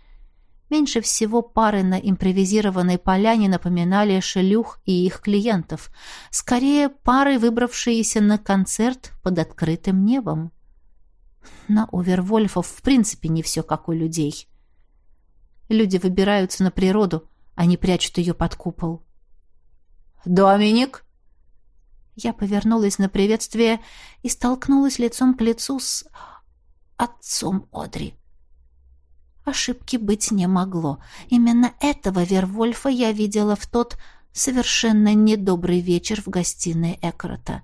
Меньше всего пары на импровизированной поляне напоминали шелюх и их клиентов. Скорее, пары, выбравшиеся на концерт под открытым небом. Но у Вервольфов в принципе не все как у людей. Люди выбираются на природу, а не прячут ее под купол. «Доминик!» Я повернулась на приветствие и столкнулась лицом к лицу с отцом Одри. Ошибки быть не могло. Именно этого Вервольфа я видела в тот совершенно недобрый вечер в гостиной Экрота.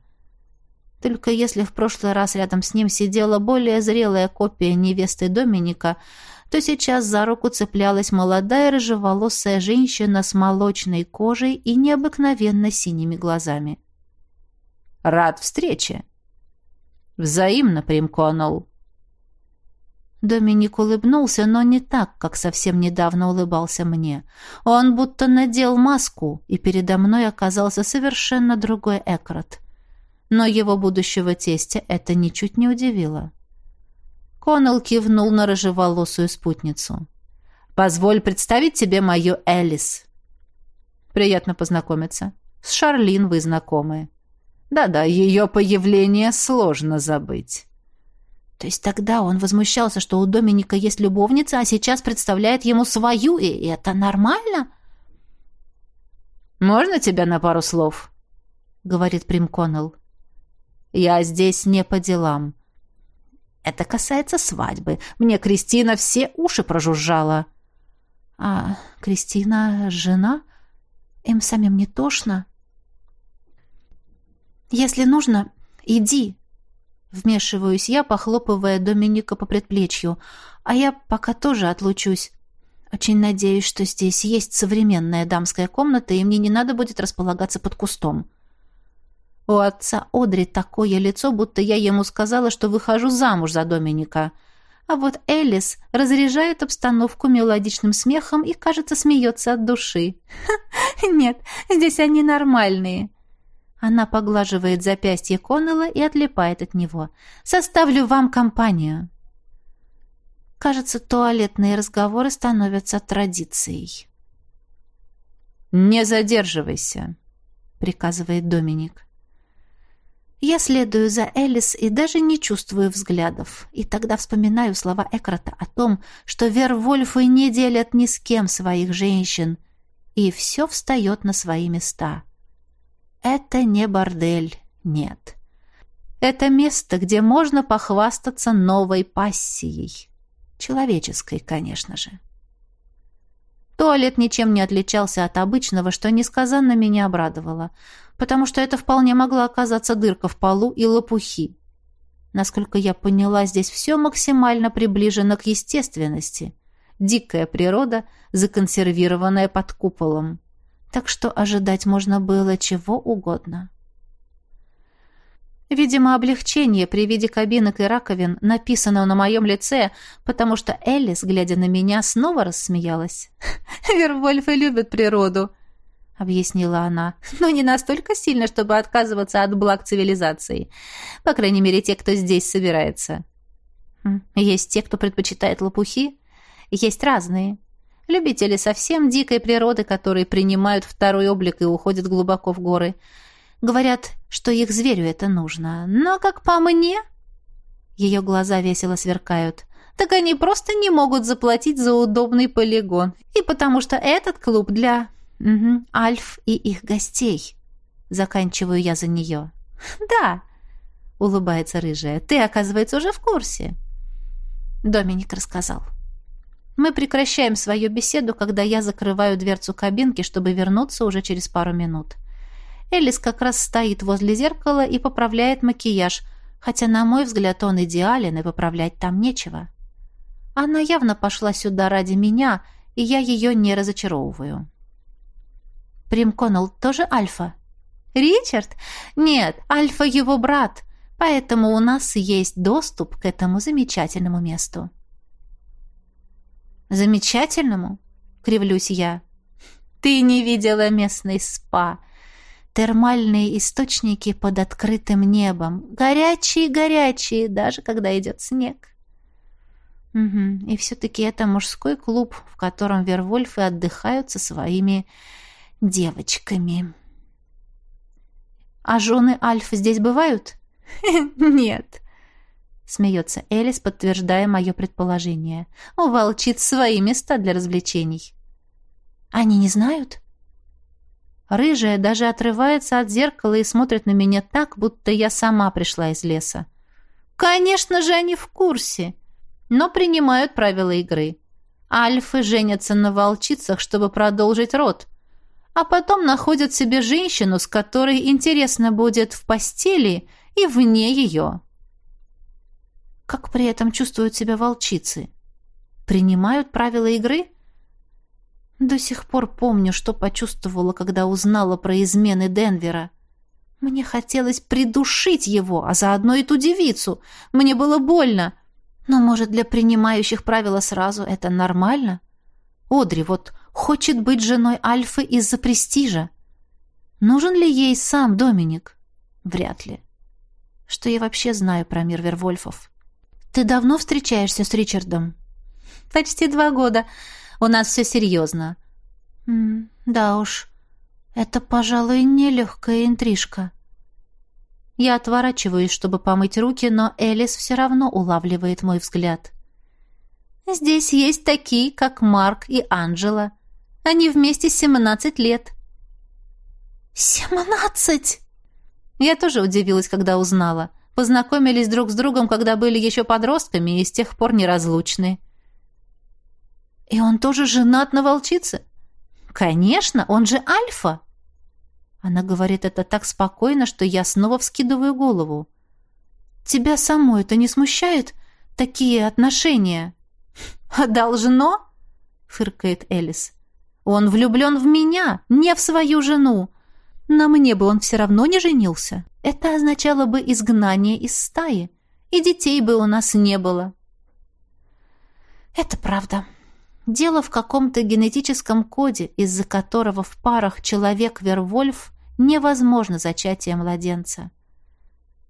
Только если в прошлый раз рядом с ним сидела более зрелая копия невесты Доминика, то сейчас за руку цеплялась молодая рыжеволосая женщина с молочной кожей и необыкновенно синими глазами. «Рад встрече!» «Взаимно, Примконол!» Доминик улыбнулся, но не так, как совсем недавно улыбался мне. Он будто надел маску, и передо мной оказался совершенно другой Экрат. Но его будущего тестя это ничуть не удивило. Коннелл кивнул на рыжеволосую спутницу. «Позволь представить тебе мою Элис». «Приятно познакомиться. С Шарлин вы знакомы». «Да-да, ее появление сложно забыть». То есть тогда он возмущался, что у Доминика есть любовница, а сейчас представляет ему свою, и это нормально? «Можно тебя на пару слов?» — говорит Прим Коннелл. «Я здесь не по делам. Это касается свадьбы. Мне Кристина все уши прожужжала». «А Кристина — жена? Им самим не тошно?» «Если нужно, иди», Вмешиваюсь я, похлопывая Доминика по предплечью. А я пока тоже отлучусь. Очень надеюсь, что здесь есть современная дамская комната, и мне не надо будет располагаться под кустом. У отца Одри такое лицо, будто я ему сказала, что выхожу замуж за Доминика. А вот Элис разряжает обстановку мелодичным смехом и, кажется, смеется от души. «Нет, здесь они нормальные». Она поглаживает запястье Коннелла и отлипает от него. «Составлю вам компанию». Кажется, туалетные разговоры становятся традицией. «Не задерживайся», — приказывает Доминик. Я следую за Элис и даже не чувствую взглядов. И тогда вспоминаю слова Экрата о том, что Вервольфы не делят ни с кем своих женщин. И все встает на свои места. Это не бордель, нет. Это место, где можно похвастаться новой пассией. Человеческой, конечно же. Туалет ничем не отличался от обычного, что несказанно меня обрадовало, потому что это вполне могла оказаться дырка в полу и лопухи. Насколько я поняла, здесь все максимально приближено к естественности. Дикая природа, законсервированная под куполом так что ожидать можно было чего угодно. Видимо, облегчение при виде кабинок и раковин написано на моем лице, потому что Элис, глядя на меня, снова рассмеялась. «Вервольфы любят природу», — объяснила она. «Но не настолько сильно, чтобы отказываться от благ цивилизации. По крайней мере, те, кто здесь собирается. Хм, есть те, кто предпочитает лопухи. Есть разные. Любители совсем дикой природы, которые принимают второй облик и уходят глубоко в горы. Говорят, что их зверю это нужно. Но, как по мне... Ее глаза весело сверкают. Так они просто не могут заплатить за удобный полигон. И потому что этот клуб для... Угу, Альф и их гостей. Заканчиваю я за нее. «Да», — улыбается рыжая, — «ты, оказывается, уже в курсе». Доминик рассказал. Мы прекращаем свою беседу, когда я закрываю дверцу кабинки, чтобы вернуться уже через пару минут. Элис как раз стоит возле зеркала и поправляет макияж, хотя, на мой взгляд, он идеален, и поправлять там нечего. Она явно пошла сюда ради меня, и я ее не разочаровываю. Прим Коннелл тоже Альфа? Ричард? Нет, Альфа его брат, поэтому у нас есть доступ к этому замечательному месту. Замечательному? Кривлюсь я. Ты не видела местный спа. Термальные источники под открытым небом. Горячие-горячие, даже когда идет снег. Угу. И все-таки это мужской клуб, в котором Вервольфы отдыхают со своими девочками. А жены Альф здесь бывают? Нет. Смеется Элис, подтверждая мое предположение. У волчиц свои места для развлечений. Они не знают? Рыжая даже отрывается от зеркала и смотрит на меня так, будто я сама пришла из леса. Конечно же, они в курсе, но принимают правила игры. Альфы женятся на волчицах, чтобы продолжить род, а потом находят себе женщину, с которой интересно будет в постели и вне ее. Как при этом чувствуют себя волчицы? Принимают правила игры? До сих пор помню, что почувствовала, когда узнала про измены Денвера. Мне хотелось придушить его, а заодно и ту девицу. Мне было больно. Но, может, для принимающих правила сразу это нормально? Одри вот хочет быть женой Альфы из-за престижа. Нужен ли ей сам Доминик? Вряд ли. Что я вообще знаю про мир Вервольфов? Ты давно встречаешься с Ричардом? Почти два года. У нас все серьезно». М «Да уж, это, пожалуй, нелегкая интрижка». Я отворачиваюсь, чтобы помыть руки, но Элис все равно улавливает мой взгляд. «Здесь есть такие, как Марк и Анджела. Они вместе семнадцать лет». «Семнадцать!» Я тоже удивилась, когда узнала. Познакомились друг с другом, когда были еще подростками и с тех пор неразлучны. И он тоже женат на волчице? Конечно, он же Альфа. Она говорит это так спокойно, что я снова вскидываю голову. Тебя само это не смущает? Такие отношения? Должно? Фыркает Элис. Он влюблен в меня, не в свою жену. На мне бы он все равно не женился. Это означало бы изгнание из стаи, и детей бы у нас не было. Это правда. Дело в каком-то генетическом коде, из-за которого в парах человек-вервольф невозможно зачатие младенца.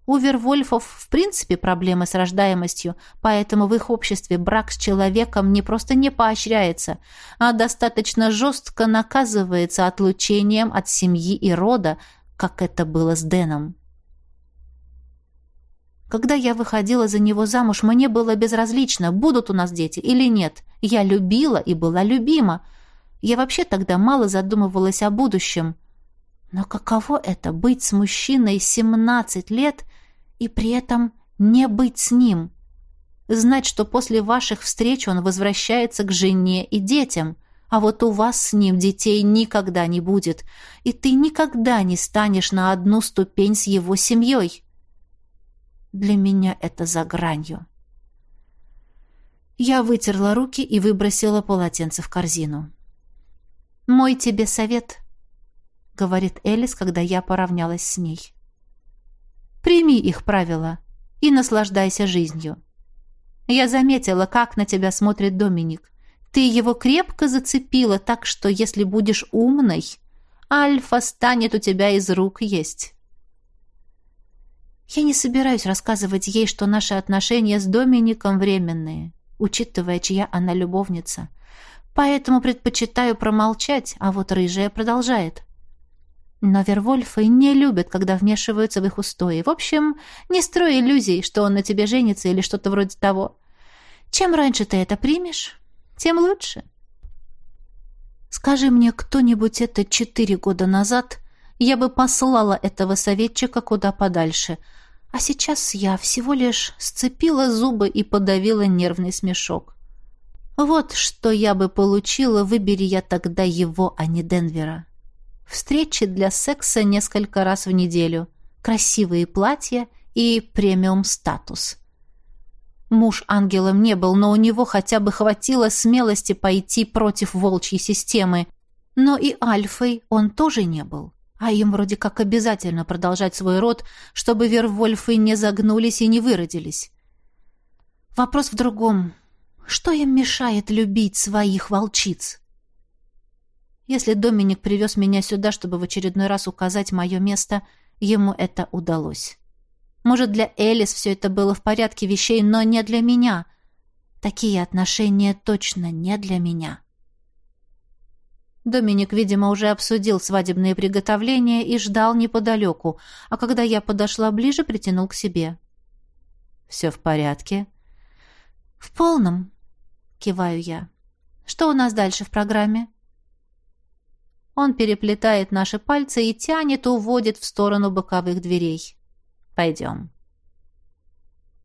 У вервольфов в принципе проблемы с рождаемостью, поэтому в их обществе брак с человеком не просто не поощряется, а достаточно жестко наказывается отлучением от семьи и рода, как это было с Дэном. Когда я выходила за него замуж, мне было безразлично, будут у нас дети или нет. Я любила и была любима. Я вообще тогда мало задумывалась о будущем. Но каково это — быть с мужчиной 17 лет и при этом не быть с ним? Знать, что после ваших встреч он возвращается к жене и детям, а вот у вас с ним детей никогда не будет, и ты никогда не станешь на одну ступень с его семьей. Для меня это за гранью. Я вытерла руки и выбросила полотенце в корзину. «Мой тебе совет», — говорит Элис, когда я поравнялась с ней. «Прими их правила и наслаждайся жизнью. Я заметила, как на тебя смотрит Доминик. Ты его крепко зацепила, так что, если будешь умной, Альфа станет у тебя из рук есть». Я не собираюсь рассказывать ей, что наши отношения с Домиником временные, учитывая, чья она любовница. Поэтому предпочитаю промолчать, а вот рыжая продолжает. Но Вервольфы не любят, когда вмешиваются в их устои. В общем, не строй иллюзий, что он на тебе женится или что-то вроде того. Чем раньше ты это примешь, тем лучше. Скажи мне кто-нибудь это четыре года назад, я бы послала этого советчика куда подальше — а сейчас я всего лишь сцепила зубы и подавила нервный смешок. Вот что я бы получила, выбери я тогда его, а не Денвера. Встречи для секса несколько раз в неделю, красивые платья и премиум-статус. Муж ангелом не был, но у него хотя бы хватило смелости пойти против волчьей системы. Но и альфой он тоже не был. А им вроде как обязательно продолжать свой род, чтобы вервольфы не загнулись и не выродились. Вопрос в другом. Что им мешает любить своих волчиц? Если Доминик привез меня сюда, чтобы в очередной раз указать мое место, ему это удалось. Может, для Элис все это было в порядке вещей, но не для меня. Такие отношения точно не для меня. Доминик, видимо, уже обсудил свадебные приготовления и ждал неподалеку, а когда я подошла ближе, притянул к себе. «Все в порядке?» «В полном», — киваю я. «Что у нас дальше в программе?» Он переплетает наши пальцы и тянет, уводит в сторону боковых дверей. «Пойдем».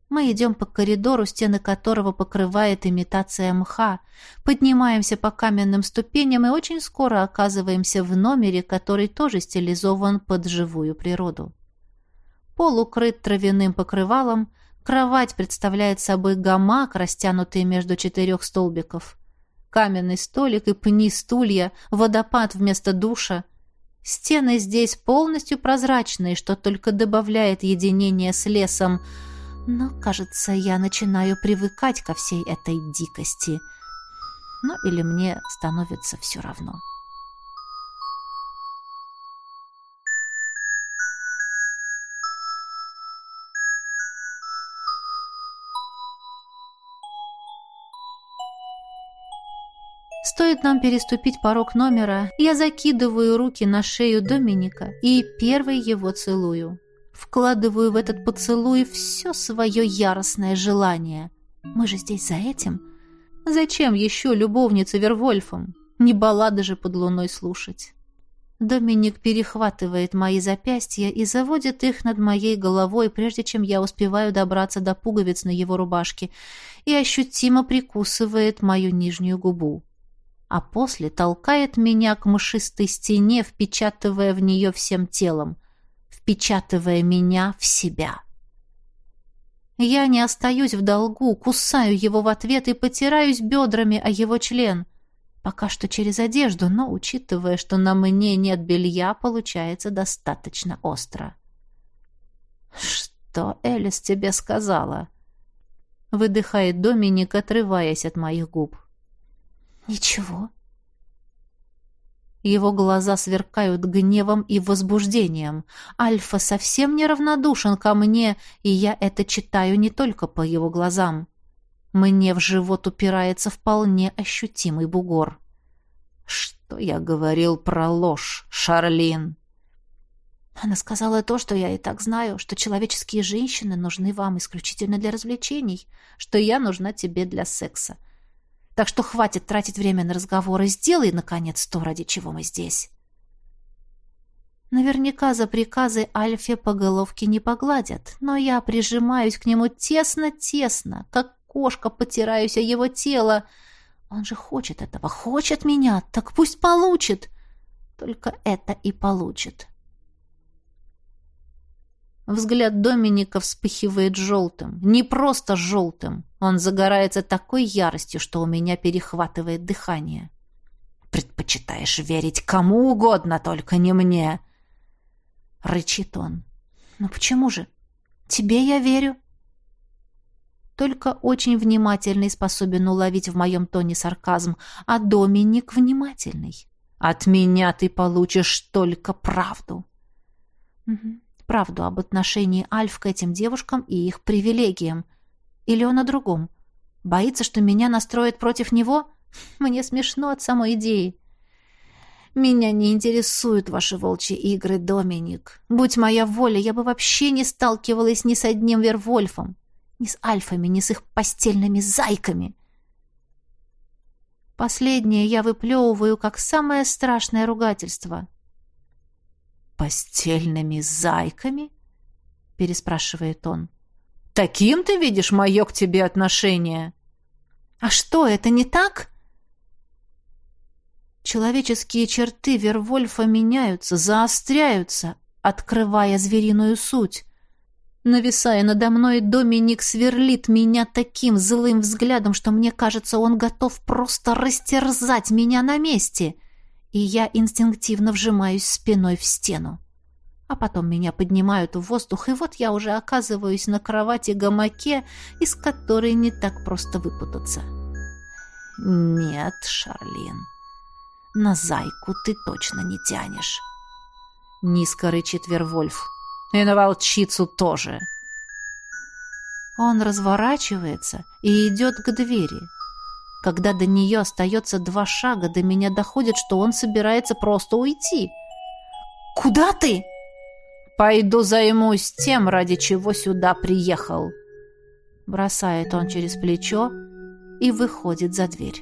Мы идем по коридору, стены которого покрывает имитация мха, поднимаемся по каменным ступеням и очень скоро оказываемся в номере, который тоже стилизован под живую природу. Пол укрыт травяным покрывалом, кровать представляет собой гамак, растянутый между четырех столбиков. Каменный столик и пни стулья, водопад вместо душа. Стены здесь полностью прозрачные, что только добавляет единение с лесом – но, кажется, я начинаю привыкать ко всей этой дикости. Ну или мне становится все равно. Стоит нам переступить порог номера, я закидываю руки на шею Доминика и первый его целую. Вкладываю в этот поцелуй все свое яростное желание. Мы же здесь за этим. Зачем еще любовница Вервольфом? Не баллады же под луной слушать. Доминик перехватывает мои запястья и заводит их над моей головой, прежде чем я успеваю добраться до пуговиц на его рубашке, и ощутимо прикусывает мою нижнюю губу. А после толкает меня к мшистой стене, впечатывая в нее всем телом впечатывая меня в себя. Я не остаюсь в долгу, кусаю его в ответ и потираюсь бедрами о его член. Пока что через одежду, но, учитывая, что на мне нет белья, получается достаточно остро. «Что Элис тебе сказала?» Выдыхает Доминик, отрываясь от моих губ. «Ничего», его глаза сверкают гневом и возбуждением. Альфа совсем неравнодушен ко мне, и я это читаю не только по его глазам. Мне в живот упирается вполне ощутимый бугор. «Что я говорил про ложь, Шарлин?» Она сказала то, что я и так знаю, что человеческие женщины нужны вам исключительно для развлечений, что я нужна тебе для секса. Так что хватит тратить время на разговоры. Сделай, наконец, то, ради чего мы здесь. Наверняка за приказы Альфе по головке не погладят, но я прижимаюсь к нему тесно-тесно, как кошка потираюсь о его тело. Он же хочет этого, хочет меня, так пусть получит. Только это и получит. Взгляд Доминика вспыхивает желтым. Не просто желтым. Он загорается такой яростью, что у меня перехватывает дыхание. «Предпочитаешь верить кому угодно, только не мне!» Рычит он. «Ну почему же? Тебе я верю». Только очень внимательный способен уловить в моем тоне сарказм, а Доминик внимательный. «От меня ты получишь только правду». «Угу правду об отношении Альф к этим девушкам и их привилегиям. Или он о другом? Боится, что меня настроят против него? Мне смешно от самой идеи. Меня не интересуют ваши волчьи игры, Доминик. Будь моя воля, я бы вообще не сталкивалась ни с одним Вервольфом, ни с альфами, ни с их постельными зайками. Последнее я выплевываю как самое страшное ругательство постельными зайками?» — переспрашивает он. «Таким ты видишь мое к тебе отношение?» «А что, это не так?» Человеческие черты Вервольфа меняются, заостряются, открывая звериную суть. Нависая надо мной, Доминик сверлит меня таким злым взглядом, что мне кажется, он готов просто растерзать меня на месте и я инстинктивно вжимаюсь спиной в стену. А потом меня поднимают в воздух, и вот я уже оказываюсь на кровати-гамаке, из которой не так просто выпутаться. «Нет, Шарлин, на зайку ты точно не тянешь», — низко рычит Вервольф. «И на волчицу тоже». Он разворачивается и идет к двери, когда до нее остается два шага, до меня доходит, что он собирается просто уйти. «Куда ты?» «Пойду займусь тем, ради чего сюда приехал». Бросает он через плечо и выходит за дверь.